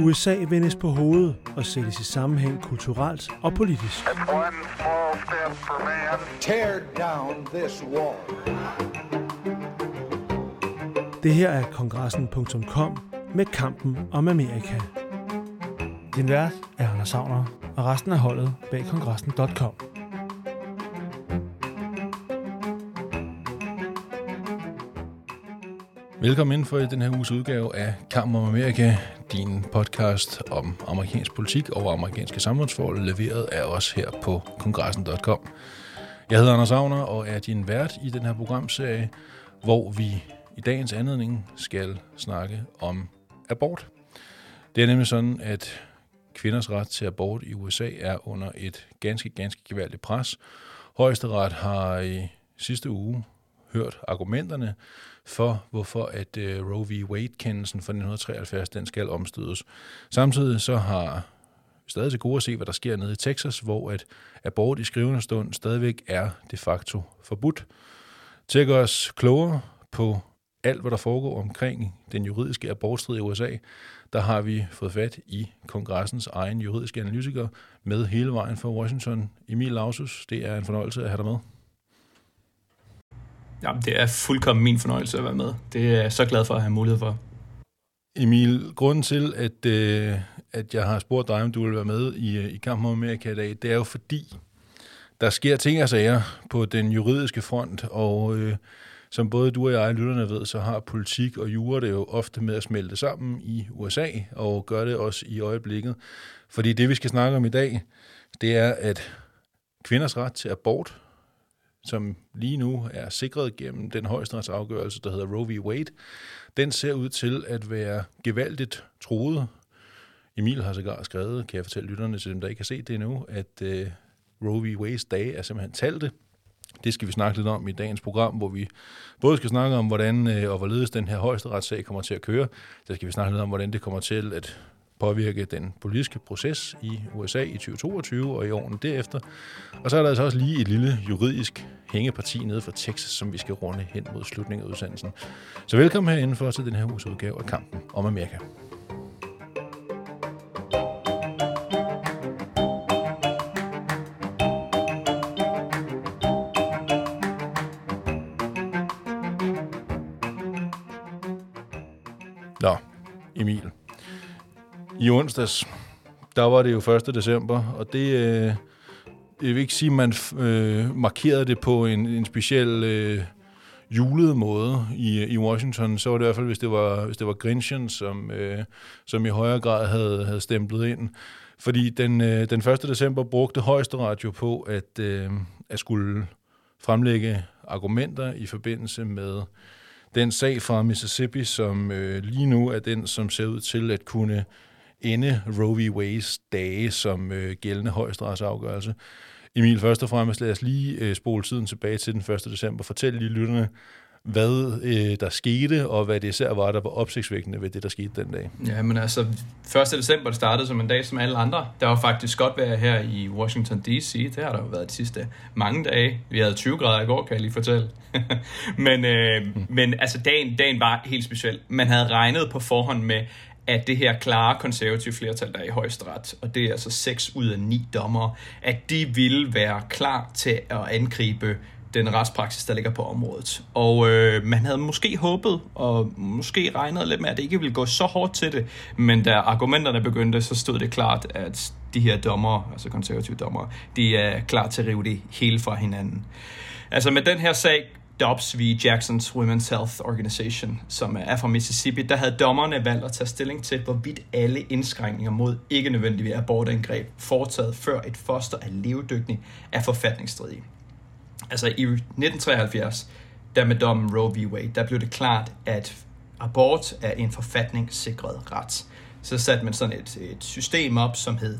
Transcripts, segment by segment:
USA vendes på hovedet og sættes i sammenhæng kulturelt og politisk. Tear down this wall. Det her er kongressen.com med kampen om Amerika. Din vært er Anders Savner, og resten af holdet bag kongressen.com. Velkommen ind for den her uges udgave af Kamp om Amerika, din podcast om amerikansk politik og amerikanske samfundsforhold, leveret af os her på kongressen.com. Jeg hedder Anders Agner og er din vært i den her programserie, hvor vi i dagens anledning skal snakke om abort. Det er nemlig sådan, at kvinders ret til abort i USA er under et ganske, ganske gevaldigt pres. Højesteret har i sidste uge hørt argumenterne for, hvorfor at øh, Roe v. Wade-kendelsen fra 1973, den skal omstødes. Samtidig så har vi stadig til gode at se, hvad der sker nede i Texas, hvor at abort i skrivende stund stadigvæk er de facto forbudt. Til at gøre os klogere på alt, hvad der foregår omkring den juridiske abortstrid i USA, der har vi fået fat i kongressens egen juridiske analytiker med hele vejen fra Washington, Emil Lausus. Det er en fornøjelse at have dig med. Jamen, det er fuldkommen min fornøjelse at være med. Det er jeg så glad for at have mulighed for. Emil, grunden til, at, øh, at jeg har spurgt dig, om du vil være med i, øh, i Kampen om Amerika i dag, det er jo fordi, der sker ting og sager på den juridiske front, og øh, som både du og jeg lytterne ved, så har politik og jura det jo ofte med at smelte sammen i USA, og gør det også i øjeblikket. Fordi det, vi skal snakke om i dag, det er, at kvinders ret til abort som lige nu er sikret gennem den højesteretsafgørelse, der hedder Roe v. Wade, den ser ud til at være gevaldigt troet. Emil har sågar skrevet, kan jeg fortælle lytterne til dem, der ikke har set det endnu, at øh, Roe v. Wades dage er simpelthen talte. Det skal vi snakke lidt om i dagens program, hvor vi både skal snakke om, hvordan øh, og hvorledes den her højesteretssag kommer til at køre. Der skal vi snakke lidt om, hvordan det kommer til at påvirke den politiske proces i USA i 2022 og i årene derefter. Og så er der altså også lige et lille juridisk hængeparti nede fra Texas, som vi skal runde hen mod slutningen af udsendelsen. Så velkommen herinde for til den her uges udgave af Kampen om Amerika. I onsdags, der var det jo 1. december, og det, øh, jeg vil ikke sige, at man øh, markerede det på en, en speciel øh, julet måde i, i Washington. Så var det i hvert fald, hvis det var, hvis det var Grinchen, som, øh, som i højere grad havde, havde stemplet ind. Fordi den, øh, den 1. december brugte højesteret jo på at, øh, at skulle fremlægge argumenter i forbindelse med den sag fra Mississippi, som øh, lige nu er den, som ser ud til at kunne ende Roe v. Wade's dage som øh, gældende højesteretsafgørelse. Emil, først og fremmest lad os lige øh, spole tiden tilbage til den 1. december. Fortæl lige lytterne, hvad øh, der skete, og hvad det især var, der var opsigtsvækkende ved det, der skete den dag. Ja, men altså, 1. december det startede som en dag som alle andre. Der var faktisk godt vejr her i Washington D.C. Det har der jo været de sidste mange dage. Vi havde 20 grader i går, kan jeg lige fortælle. men, øh, mm. men altså, dagen, dagen var helt speciel. Man havde regnet på forhånd med, at det her klare konservative flertal, der er i højesteret, og det er altså 6 ud af 9 dommer, at de ville være klar til at angribe den retspraksis, der ligger på området. Og øh, man havde måske håbet, og måske regnet lidt med, at det ikke ville gå så hårdt til det, men da argumenterne begyndte, så stod det klart, at de her dommer, altså konservative dommer, de er klar til at rive det hele fra hinanden. Altså med den her sag Dobbs v. Jackson's Women's Health Organization, som er fra Mississippi, der havde dommerne valgt at tage stilling til, hvorvidt alle indskrænkninger mod ikke nødvendige abortangreb foretaget før et foster er levedygtigt er forfatningsstridige. Altså i 1973, der med dommen Roe v. Wade, der blev det klart, at abort er en forfatningssikret ret så satte man sådan et, et system op, som hed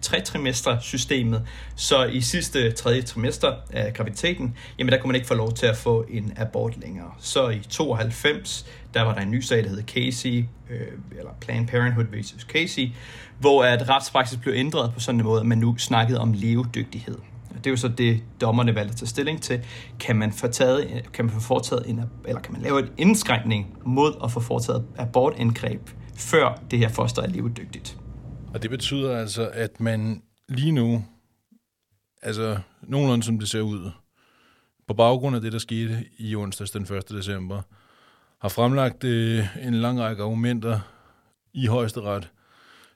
tre-trimester-systemet. Så i sidste tredje trimester af graviditeten, jamen der kunne man ikke få lov til at få en abort længere. Så i 92, der var der en ny sag, der hed Casey, øh, eller Planned Parenthood vs. Casey, hvor at retspraksis blev ændret på sådan en måde, at man nu snakkede om levedygtighed. Det er jo så det, dommerne valgte at tage stilling til. Kan man få, taget, øh, kan man få foretaget en, eller kan man lave en indskrænkning mod at få foretaget abortindgreb, før det her foster er levedygtigt? Og det betyder altså, at man lige nu, altså nogenlunde som det ser ud, på baggrund af det, der skete i onsdags den 1. december, har fremlagt øh, en lang række argumenter i højesteret,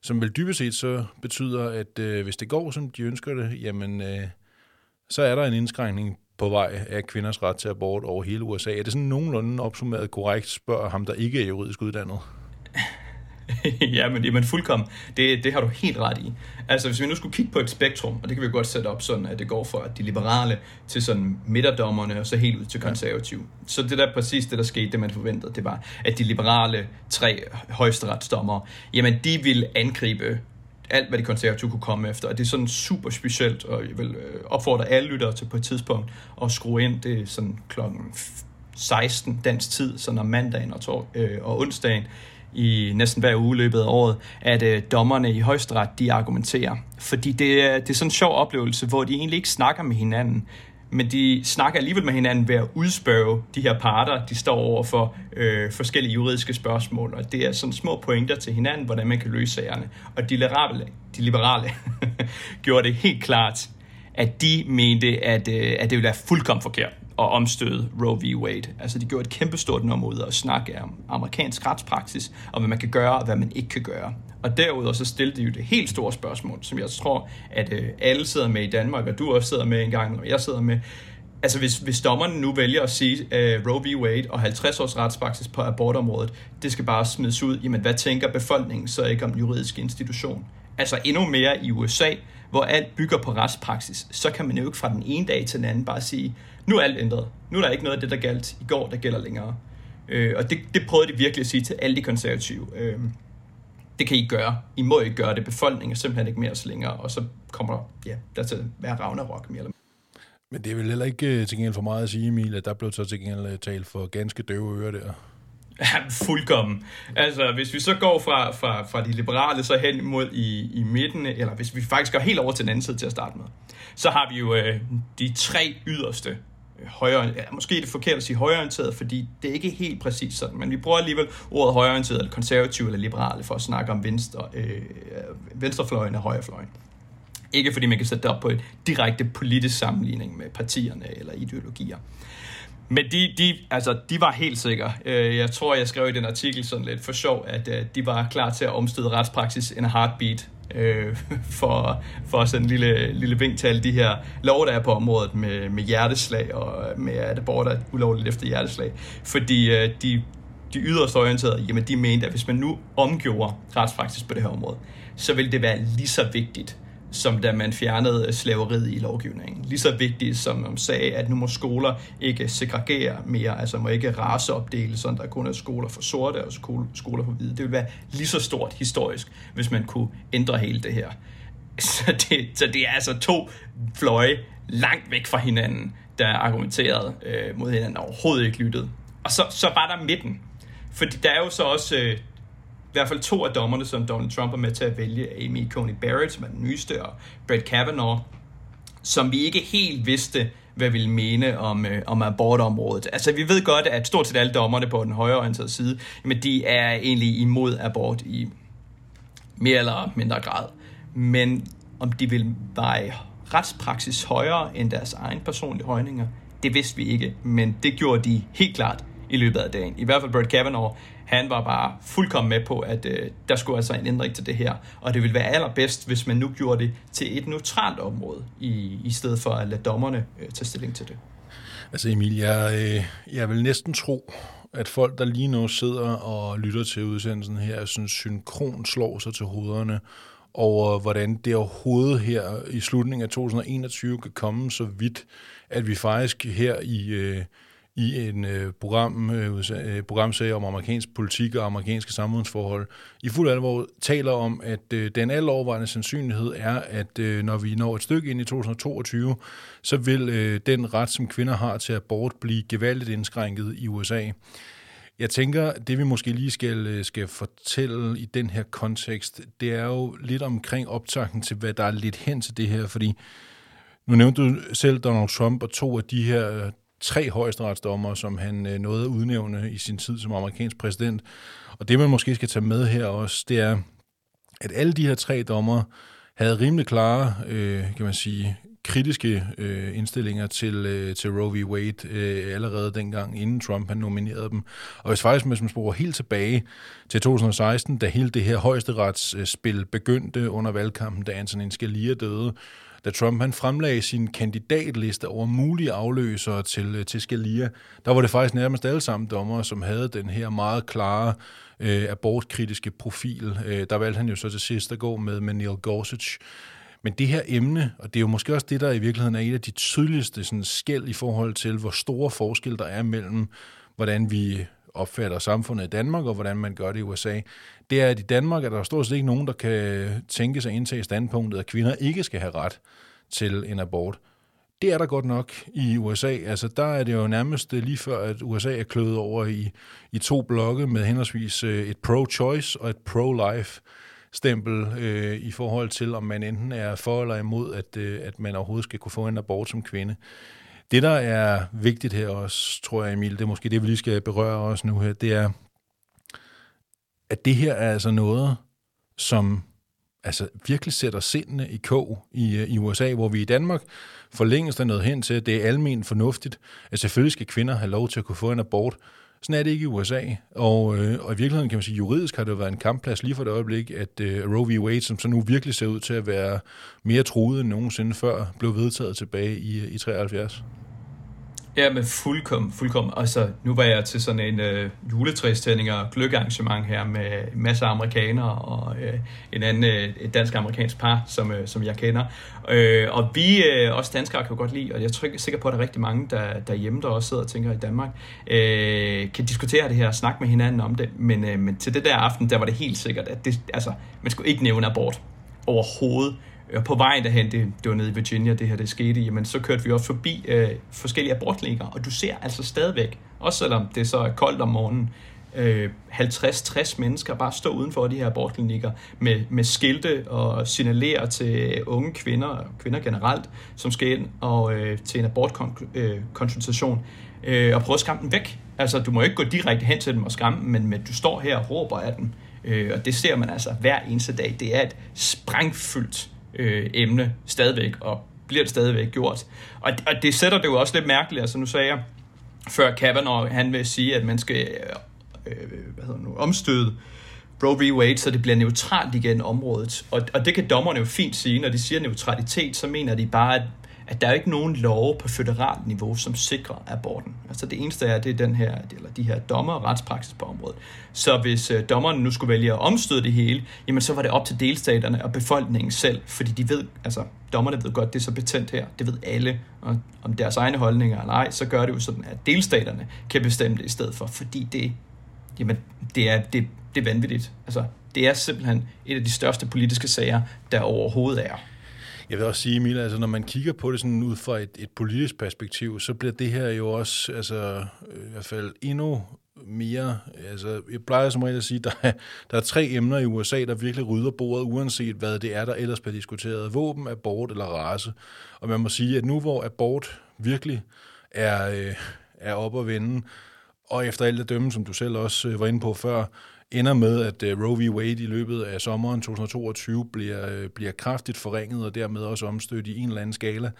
som vel dybest set så betyder, at øh, hvis det går, som de ønsker det, jamen øh, så er der en indskrænkning på vej af kvinders ret til abort over hele USA. Er det sådan nogenlunde opsummeret korrekt, spørger ham, der ikke er juridisk uddannet? ja, men, jamen fuldkommen. Det, det har du helt ret i. Altså, hvis vi nu skulle kigge på et spektrum, og det kan vi godt sætte op sådan, at det går fra de liberale til sådan midterdommerne, og så helt ud til konservativ. Ja. Så det der præcis det, der skete, det man forventede, det var, at de liberale tre højesteretsdommere, jamen de vil angribe alt, hvad de konservative kunne komme efter. Og det er sådan super specielt, og jeg vil øh, opfordre alle lyttere til på et tidspunkt at skrue ind. Det er sådan klokken 16 dansk tid, sådan om mandagen og, tor- øh, og onsdagen i næsten hver uge løbet af året, at øh, dommerne i højesteret, de argumenterer. Fordi det er, det er sådan en sjov oplevelse, hvor de egentlig ikke snakker med hinanden, men de snakker alligevel med hinanden ved at udspørge de her parter, de står over for øh, forskellige juridiske spørgsmål, og det er sådan små pointer til hinanden, hvordan man kan løse sagerne. Og de liberale, de liberale gjorde det helt klart, at de mente, at, øh, at det ville være fuldkommen forkert at omstøde Roe v. Wade. Altså de gjorde et kæmpestort nummer ud af at snakke om amerikansk retspraksis, og hvad man kan gøre, og hvad man ikke kan gøre. Og derudover så stillede de jo det helt store spørgsmål, som jeg tror, at øh, alle sidder med i Danmark, og du også sidder med en gang, og jeg sidder med. Altså hvis, hvis dommerne nu vælger at sige, uh, Roe v. Wade og 50 års retspraksis på abortområdet, det skal bare smides ud, jamen hvad tænker befolkningen så ikke om juridisk institution? Altså endnu mere i USA, hvor alt bygger på retspraksis, så kan man jo ikke fra den ene dag til den anden bare sige, nu er alt ændret. Nu er der ikke noget af det, der galt i går, der gælder længere. Øh, og det, det prøvede de virkelig at sige til alle de konservative. Øh, det kan I gøre. I må ikke gøre det. Befolkningen er simpelthen ikke mere så længere. Og så kommer ja, der til at være Ragnarok mere eller Men det er vel heller ikke øh, til gengæld for meget at sige, Emil, at der blev så til gengæld øh, talt for ganske døve ører der. Ja, fuldkommen. Altså, hvis vi så går fra, fra, fra de liberale så hen mod i, i midten, eller hvis vi faktisk går helt over til den anden side til at starte med, så har vi jo øh, de tre yderste Øh, højre, ja, måske er det forkert at sige højreorienteret, fordi det er ikke helt præcis sådan, men vi bruger alligevel ordet højreorienteret, eller konservativ eller liberale, for at snakke om venstre, øh, venstrefløjen og højrefløjen. Ikke fordi man kan sætte det op på et direkte politisk sammenligning med partierne eller ideologier. Men de, de, altså, de var helt sikre. Øh, jeg tror, jeg skrev i den artikel sådan lidt for sjov, at øh, de var klar til at omstøde retspraksis en heartbeat øh, for, for sådan en lille, lille vink til alle de her lov, der er på området med, med hjerteslag og øh, med at borde er ulovligt efter hjerteslag. Fordi øh, de, de yderst orienterede, jamen de mente, at hvis man nu omgjorde retspraksis på det her område, så ville det være lige så vigtigt som da man fjernede øh, slaveriet i lovgivningen. Lige så vigtigt som man sagde, at nu må skoler ikke segregere mere, altså må ikke raceopdele, sådan der kun er skoler for sorte og skoler for hvide. Det ville være lige så stort historisk, hvis man kunne ændre hele det her. Så det, så det er altså to fløje langt væk fra hinanden, der argumenterede øh, mod hinanden og overhovedet ikke lyttede. Og så, så var der midten. Fordi der er jo så også øh, hvert fald to af dommerne, som Donald Trump er med til at vælge, Amy Coney Barrett, som er den nyeste, og Brett Kavanaugh, som vi ikke helt vidste, hvad ville mene om, øh, om abortområdet. Altså, vi ved godt, at stort set alle dommerne på den højreorienterede side, men de er egentlig imod abort i mere eller mindre grad. Men om de vil veje retspraksis højere end deres egen personlige højninger, det vidste vi ikke, men det gjorde de helt klart i løbet af dagen. I hvert fald Brett Kavanaugh, han var bare fuldkommen med på, at øh, der skulle altså en ændring til det her. Og det ville være allerbedst, hvis man nu gjorde det til et neutralt område, i, i stedet for at lade dommerne øh, tage stilling til det. Altså Emil, jeg, øh, jeg vil næsten tro, at folk, der lige nu sidder og lytter til udsendelsen her, synes synkron slår sig til hovederne over, hvordan det overhovedet her i slutningen af 2021 kan komme så vidt, at vi faktisk her i, øh, i en øh, program, øh, øh, programserie om amerikansk politik og amerikanske samfundsforhold, i fuld alvor taler om, at øh, den overvejende sandsynlighed er, at øh, når vi når et stykke ind i 2022, så vil øh, den ret, som kvinder har til abort, blive gevaldigt indskrænket i USA. Jeg tænker, det vi måske lige skal, øh, skal fortælle i den her kontekst, det er jo lidt omkring optakten til, hvad der er lidt hen til det her, fordi nu nævnte du selv Donald Trump og to af de her øh, tre højesteretsdommer, som han øh, nåede at udnævne i sin tid som amerikansk præsident. Og det, man måske skal tage med her også, det er, at alle de her tre dommer havde rimelig klare, øh, kan man sige, kritiske øh, indstillinger til, øh, til Roe v. Wade øh, allerede dengang, inden Trump han nominerede dem. Og hvis faktisk, hvis man sporer helt tilbage til 2016, da hele det her højesteretsspil begyndte under valgkampen, da Antonin Scalia døde, da Trump han fremlagde sin kandidatliste over mulige afløsere til, øh, til Scalia, der var det faktisk nærmest alle sammen dommer, som havde den her meget klare øh, abortkritiske profil. Øh, der valgte han jo så til sidst at gå med, med Neil Gorsuch. Men det her emne, og det er jo måske også det, der i virkeligheden er et af de tydeligste sådan, skæld i forhold til, hvor store forskel der er mellem, hvordan vi opfatter samfundet i Danmark, og hvordan man gør det i USA, det er, at i Danmark er der stort set ikke nogen, der kan tænke sig indtage standpunktet, at kvinder ikke skal have ret til en abort. Det er der godt nok i USA. Altså, der er det jo nærmest lige før, at USA er kløet over i, i to blokke med henholdsvis øh, et pro-choice og et pro-life stempel øh, i forhold til, om man enten er for eller imod, at, øh, at man overhovedet skal kunne få en abort som kvinde. Det, der er vigtigt her også, tror jeg, Emil, det er måske det, vi lige skal berøre også nu her, det er, at det her er altså noget, som altså virkelig sætter sindene i kog i, øh, i USA, hvor vi i Danmark for længst er nået hen til, at det er almen fornuftigt, at selvfølgelig skal kvinder have lov til at kunne få en abort, sådan er det ikke i USA. Og, øh, og i virkeligheden kan man sige, juridisk har det jo været en kampplads lige for det øjeblik, at øh, Roe v. Wade, som så nu virkelig ser ud til at være mere truet end nogensinde før, blev vedtaget tilbage i, øh, i 73. Ja, men fuldkommen, fuldkommen. Altså, nu var jeg til sådan en øh, juletræstænding og gløggearrangement her med masser af amerikanere og øh, en anden øh, et dansk-amerikansk par, som, øh, som jeg kender. Øh, og vi, øh, også danskere, kan jo godt lide, og jeg er sikker på, at der er rigtig mange der, derhjemme, der også sidder og tænker i Danmark, øh, kan diskutere det her og snakke med hinanden om det. Men, øh, men til det der aften, der var det helt sikkert, at det, altså, man skulle ikke nævne abort overhovedet. Og på vej derhen, det, det var nede i Virginia, det her det skete, jamen så kørte vi også forbi øh, forskellige abortklinikker, og du ser altså stadigvæk, også selvom det så er koldt om morgenen, øh, 50-60 mennesker bare stå uden for de her abortklinikker med, med skilte og signalere til unge kvinder, og kvinder generelt, som skal ind og øh, til en abortkonsultation øh, øh, og prøve at skræmme dem væk. Altså, du må ikke gå direkte hen til dem og skræmme dem, men, men du står her og råber af dem. Øh, og det ser man altså hver eneste dag. Det er et sprængfyldt øh, emne stadigvæk, og bliver det stadigvæk gjort. Og, og det sætter det jo også lidt mærkeligt. Altså nu sagde jeg før Kavanaugh, han vil sige, at man skal øh, øh hvad hedder nu, omstøde Roe v. Wade, så det bliver neutralt igen området. Og, og det kan dommerne jo fint sige, når de siger neutralitet, så mener de bare, at at der er ikke nogen lov på føderalt niveau, som sikrer aborten. Altså det eneste er, det er den her, eller de her dommer og retspraksis på området. Så hvis dommeren dommerne nu skulle vælge at omstøde det hele, jamen så var det op til delstaterne og befolkningen selv, fordi de ved, altså dommerne ved godt, det er så betændt her, det ved alle, og om deres egne holdninger eller ej, så gør det jo sådan, at delstaterne kan bestemme det i stedet for, fordi det, jamen, det er, det, det er vanvittigt. Altså, det er simpelthen et af de største politiske sager, der overhovedet er. Jeg vil også sige, Emil, altså når man kigger på det sådan ud fra et, et politisk perspektiv, så bliver det her jo også altså, øh, i hvert fald endnu mere, altså jeg plejer som regel at sige, der er, der er tre emner i USA, der virkelig rydder bordet, uanset hvad det er, der ellers bliver diskuteret. Våben, abort eller race. Og man må sige, at nu hvor abort virkelig er, øh, er op at vende, og efter alt det dømme, som du selv også øh, var inde på før, ender med, at øh, Roe v. Wade i løbet af sommeren 2022 bliver, øh, bliver kraftigt forringet og dermed også omstødt i en eller anden skala,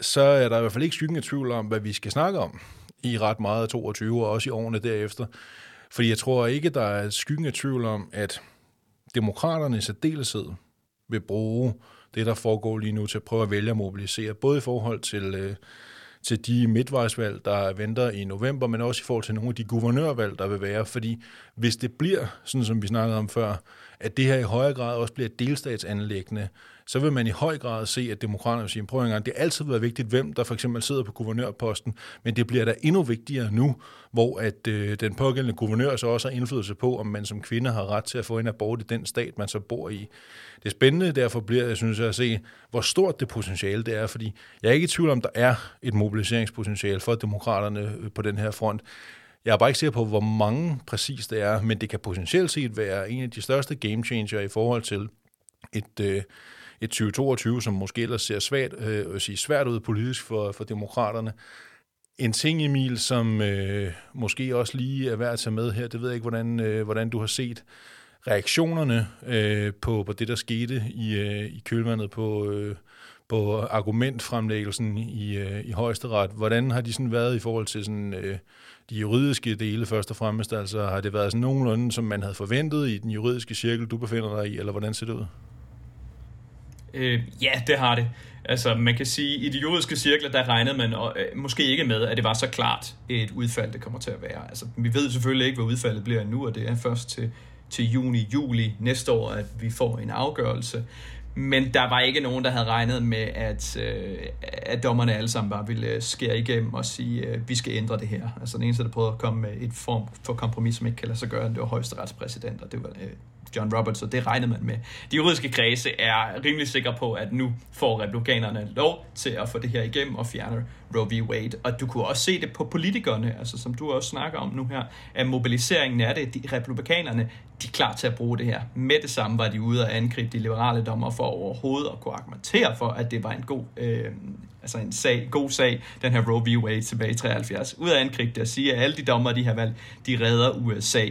så er der i hvert fald ikke skyggen af tvivl om, hvad vi skal snakke om i ret meget af 22 og også i årene derefter. Fordi jeg tror ikke, der er skyggen af tvivl om, at demokraterne i særdeleshed vil bruge det, der foregår lige nu, til at prøve at vælge at mobilisere, både i forhold til øh, til de midtvejsvalg, der venter i november, men også i forhold til nogle af de guvernørvalg, der vil være. Fordi hvis det bliver, sådan som vi snakkede om før, at det her i højere grad også bliver delstatsanlæggende, så vil man i høj grad se, at demokraterne siger, prøv en gang, det har altid været vigtigt, hvem der for eksempel sidder på guvernørposten, men det bliver da endnu vigtigere nu, hvor at øh, den pågældende guvernør så også har indflydelse på, om man som kvinde har ret til at få en abort i den stat, man så bor i. Det spændende derfor bliver, jeg synes, at se, hvor stort det potentiale det er, fordi jeg er ikke i tvivl om, der er et mobiliseringspotentiale for demokraterne øh, på den her front. Jeg er bare ikke sikker på, hvor mange præcis det er, men det kan potentielt set være en af de største game changer i forhold til et, øh, et 2022, som måske ellers ser svært, øh, sige, svært ud politisk for, for demokraterne. En ting, Emil, som øh, måske også lige er værd at tage med her, det ved jeg ikke, hvordan, øh, hvordan du har set reaktionerne øh, på, på det, der skete i, øh, i kølvandet på, øh, på argumentfremlæggelsen i, øh, i højesteret. Hvordan har de sådan været i forhold til sådan, øh, de juridiske dele først og fremmest? Altså har det været sådan nogenlunde, som man havde forventet i den juridiske cirkel, du befinder dig i, eller hvordan ser det ud? Øh, ja, det har det. Altså, man kan sige, i de juridiske cirkler, der regnede man øh, måske ikke med, at det var så klart et udfald, det kommer til at være. Altså, vi ved selvfølgelig ikke, hvad udfaldet bliver nu, og det er først til, til juni, juli næste år, at vi får en afgørelse. Men der var ikke nogen, der havde regnet med, at, øh, at dommerne alle sammen bare ville øh, skære igennem og sige, øh, vi skal ændre det her. Altså den eneste, der prøvede at komme med et form for kompromis, som ikke kan lade sig gøre, det var højesteretspræsident, og det var øh, John Roberts, og det regnede man med. De juridiske kredse er rimelig sikre på, at nu får republikanerne lov til at få det her igennem og fjerne Roe v. Wade. Og du kunne også se det på politikerne, altså som du også snakker om nu her, at mobiliseringen er det. De republikanerne, de er klar til at bruge det her. Med det samme var de ude og angribe de liberale dommer for overhovedet at kunne argumentere for, at det var en god, øh, altså en sag, god sag, den her Roe v. Wade tilbage i 73. Ud af angribe det og sige, at alle de dommer, de har valgt, de redder USA.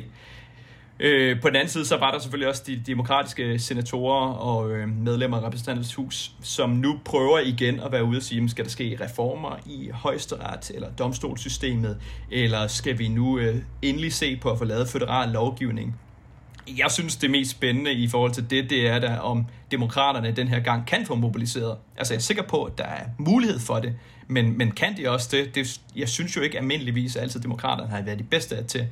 Øh, på den anden side, så var der selvfølgelig også de demokratiske senatorer og øh, medlemmer af repræsentanternes hus, som nu prøver igen at være ude og sige, skal der ske reformer i højesteret eller domstolssystemet, eller skal vi nu øh, endelig se på at få lavet federal lovgivning? Jeg synes, det mest spændende i forhold til det, det er da, om demokraterne den her gang kan få mobiliseret. Altså, jeg er sikker på, at der er mulighed for det, men, men kan de også det? det jeg synes jo ikke almindeligvis, at altid demokraterne har været de bedste til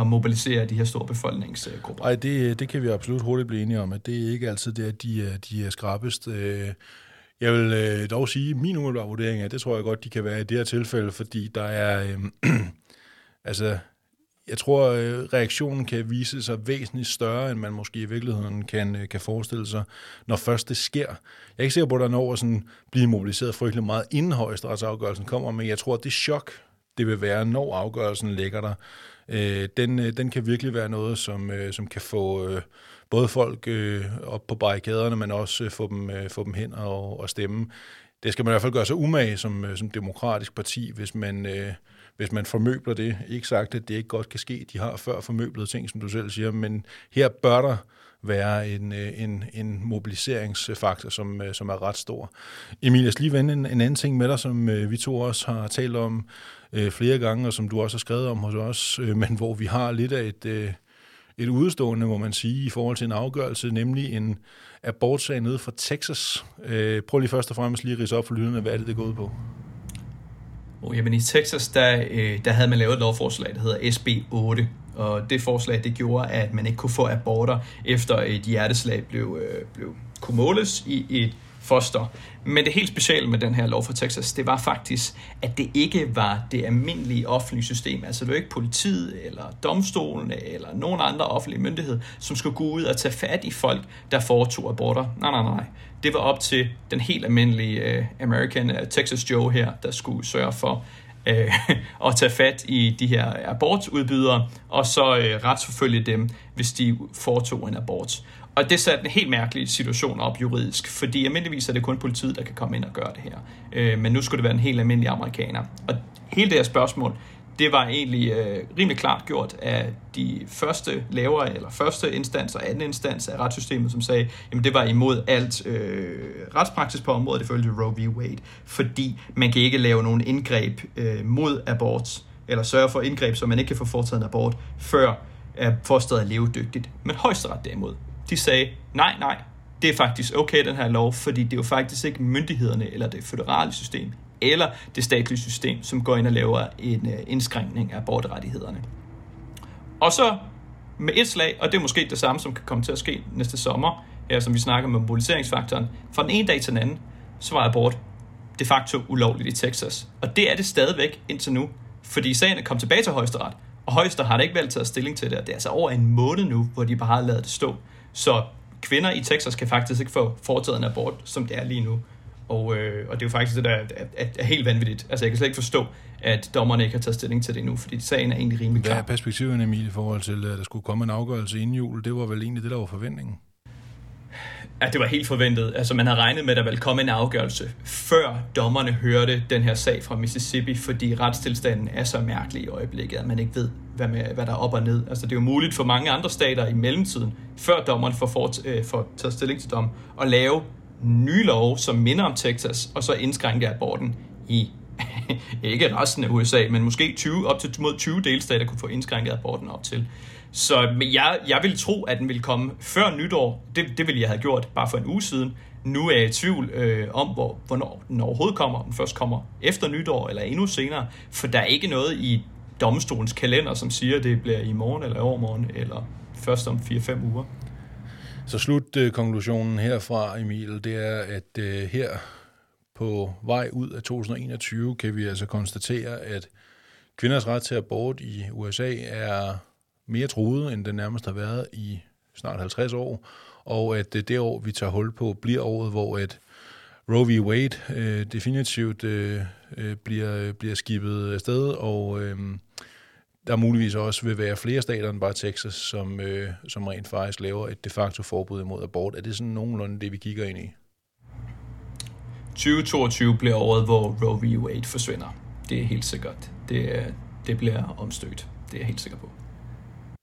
at mobilisere de her store befolkningsgrupper. Nej, det, det kan vi absolut hurtigt blive enige om, at det er ikke altid det, at de øh, de er skrabest. Øh, jeg vil øh, dog sige, at min umiddelbare vurdering er, det tror jeg godt, de kan være i det her tilfælde, fordi der er, øh, altså, jeg tror, reaktionen kan vise sig væsentligt større, end man måske i virkeligheden kan, kan forestille sig, når først det sker. Jeg er ikke sikker på, at der når at sådan blive mobiliseret frygtelig meget, inden højesteretsafgørelsen kommer, men jeg tror, at det chok, det vil være, når afgørelsen ligger der, øh, den, øh, den kan virkelig være noget, som, øh, som kan få øh, både folk øh, op på barrikaderne, men også øh, få, dem, øh, få dem hen og, og stemme. Det skal man i hvert fald gøre sig umage som, øh, som demokratisk parti, hvis man, øh, hvis man formøbler det. Ikke sagt, at det ikke godt kan ske. De har før formøblet ting, som du selv siger, men her bør der være en, øh, en, en mobiliseringsfaktor, som, øh, som er ret stor. Emil, jeg skal lige vende en, en anden ting med dig, som øh, vi to også har talt om øh, flere gange, og som du også har skrevet om hos os, øh, men hvor vi har lidt af et, øh, et udstående, må man sige, i forhold til en afgørelse, nemlig en abortsag nede fra Texas. Øh, prøv lige først og fremmest lige at rise op for lydene, hvad er det, det går ud på? Oh, jamen i Texas, der, øh, der havde man lavet et lovforslag, der hedder SB 8, og det forslag, det gjorde, at man ikke kunne få aborter, efter et hjerteslag blev, øh, blev kunne måles i et foster. Men det helt specielle med den her lov fra Texas, det var faktisk, at det ikke var det almindelige offentlige system. Altså det var ikke politiet, eller domstolene, eller nogen andre offentlige myndighed, som skulle gå ud og tage fat i folk, der foretog aborter. Nej, nej, nej. Det var op til den helt almindelige uh, American uh, Texas Joe her, der skulle sørge for uh, at tage fat i de her abortudbydere, og så uh, retsforfølge dem, hvis de foretog en abort. Og det satte en helt mærkelig situation op juridisk, fordi almindeligvis er det kun politiet, der kan komme ind og gøre det her. Øh, men nu skulle det være en helt almindelig amerikaner. Og hele det her spørgsmål, det var egentlig øh, rimelig klart gjort af de første lavere, eller første instans og anden instans af retssystemet, som sagde, jamen det var imod alt øh, retspraksis på området ifølge Roe v. Wade, fordi man kan ikke lave nogen indgreb øh, mod abort, eller sørge for indgreb, så man ikke kan få foretaget en abort, før at fosteret er levedygtigt. Men højesteret derimod, de sagde, nej, nej, det er faktisk okay, den her lov, fordi det er jo faktisk ikke myndighederne eller det føderale system eller det statlige system, som går ind og laver en øh, indskrænkning af abortrettighederne. Og så med et slag, og det er måske det samme, som kan komme til at ske næste sommer, her som vi snakker med mobiliseringsfaktoren. Fra den ene dag til den anden, så var abort de facto ulovligt i Texas. Og det er det stadigvæk indtil nu, fordi sagen er kommet tilbage til højesteret, og højesteret har da ikke valgt taget stilling til det, det er altså over en måned nu, hvor de bare har lavet det stå. Så kvinder i Texas kan faktisk ikke få foretaget en abort, som det er lige nu. Og, øh, og det er jo faktisk det, der er, er, er helt vanvittigt. Altså, jeg kan slet ikke forstå, at dommerne ikke har taget stilling til det endnu, fordi sagen er egentlig rimelig klar. Hvad er perspektivet, Emil, i forhold til, at der skulle komme en afgørelse inden jul? Det var vel egentlig det, der var forventningen? Ja, det var helt forventet. Altså, man havde regnet med, at der ville komme en afgørelse, før dommerne hørte den her sag fra Mississippi, fordi retstilstanden er så mærkelig i øjeblikket, at man ikke ved, hvad, med, hvad der er op og ned. Altså, det er jo muligt for mange andre stater i mellemtiden, før dommerne får, fort, øh, får taget stilling til dom, at lave nye love, som minder om Texas, og så indskrænke aborten i ikke resten af USA, men måske 20, op til mod 20 delstater kunne få indskrænket aborten op til. Så men jeg, jeg vil tro, at den vil komme før nytår. Det, det ville jeg have gjort bare for en uge siden. Nu er jeg i tvivl øh, om, hvor, hvornår den overhovedet kommer. Om den først kommer efter nytår eller endnu senere. For der er ikke noget i domstolens kalender, som siger, at det bliver i morgen eller overmorgen, eller først om 4-5 uger. Så slutkonklusionen herfra, Emil, det er, at øh, her på vej ud af 2021 kan vi altså konstatere, at kvinders ret til abort i USA er mere truet, end den nærmest har været i snart 50 år, og at øh, det år, vi tager hul på, bliver året, hvor at Roe v. Wade øh, definitivt øh, øh, bliver, bliver skibet afsted, og øh, der muligvis også vil være flere stater end bare Texas, som, øh, som rent faktisk laver et de facto forbud imod abort. Er det sådan nogenlunde det, vi kigger ind i? 2022 bliver året, hvor Roe v. Wade forsvinder. Det er helt sikkert. Det, det bliver omstødt. Det er jeg helt sikker på.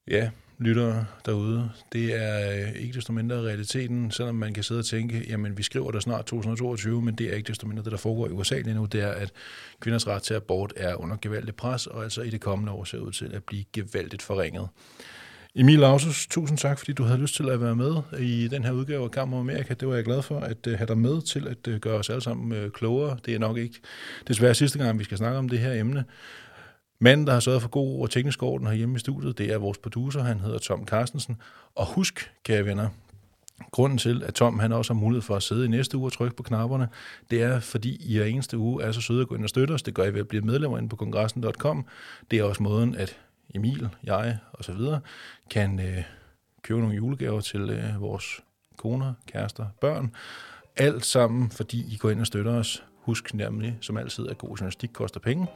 Ja, lyttere derude. Det er øh, ikke desto mindre realiteten, selvom man kan sidde og tænke, jamen vi skriver der snart 2022, men det er ikke desto mindre det, der foregår i USA lige nu, det er, at kvinders ret til abort er under gevaldigt pres, og altså i det kommende år ser ud til at blive gevaldigt forringet. Emil Lausus, tusind tak, fordi du havde lyst til at være med i den her udgave af Kammer Amerika. Det var jeg glad for at øh, have dig med til at øh, gøre os alle sammen klogere. Det er nok ikke desværre sidste gang, vi skal snakke om det her emne. Manden, der har sørget for god og teknisk orden herhjemme i studiet, det er vores producer, han hedder Tom Carstensen. Og husk, kære venner, grunden til, at Tom han også har mulighed for at sidde i næste uge og trykke på knapperne, det er, fordi I hver eneste uge er så søde at gå ind og støtte os. Det gør I ved at blive medlemmer inde på kongressen.com. Det er også måden, at Emil, jeg og så videre kan øh, købe nogle julegaver til øh, vores koner, kærester, børn. Alt sammen, fordi I går ind og støtter os. Husk nemlig, som altid, at god journalistik koster penge.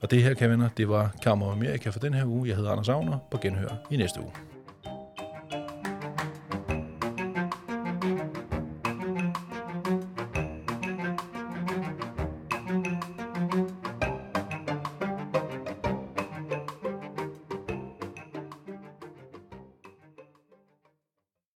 Og det her, kan venner, det var Kammer Amerika for den her uge. Jeg hedder Anders Agner. På genhør i næste uge.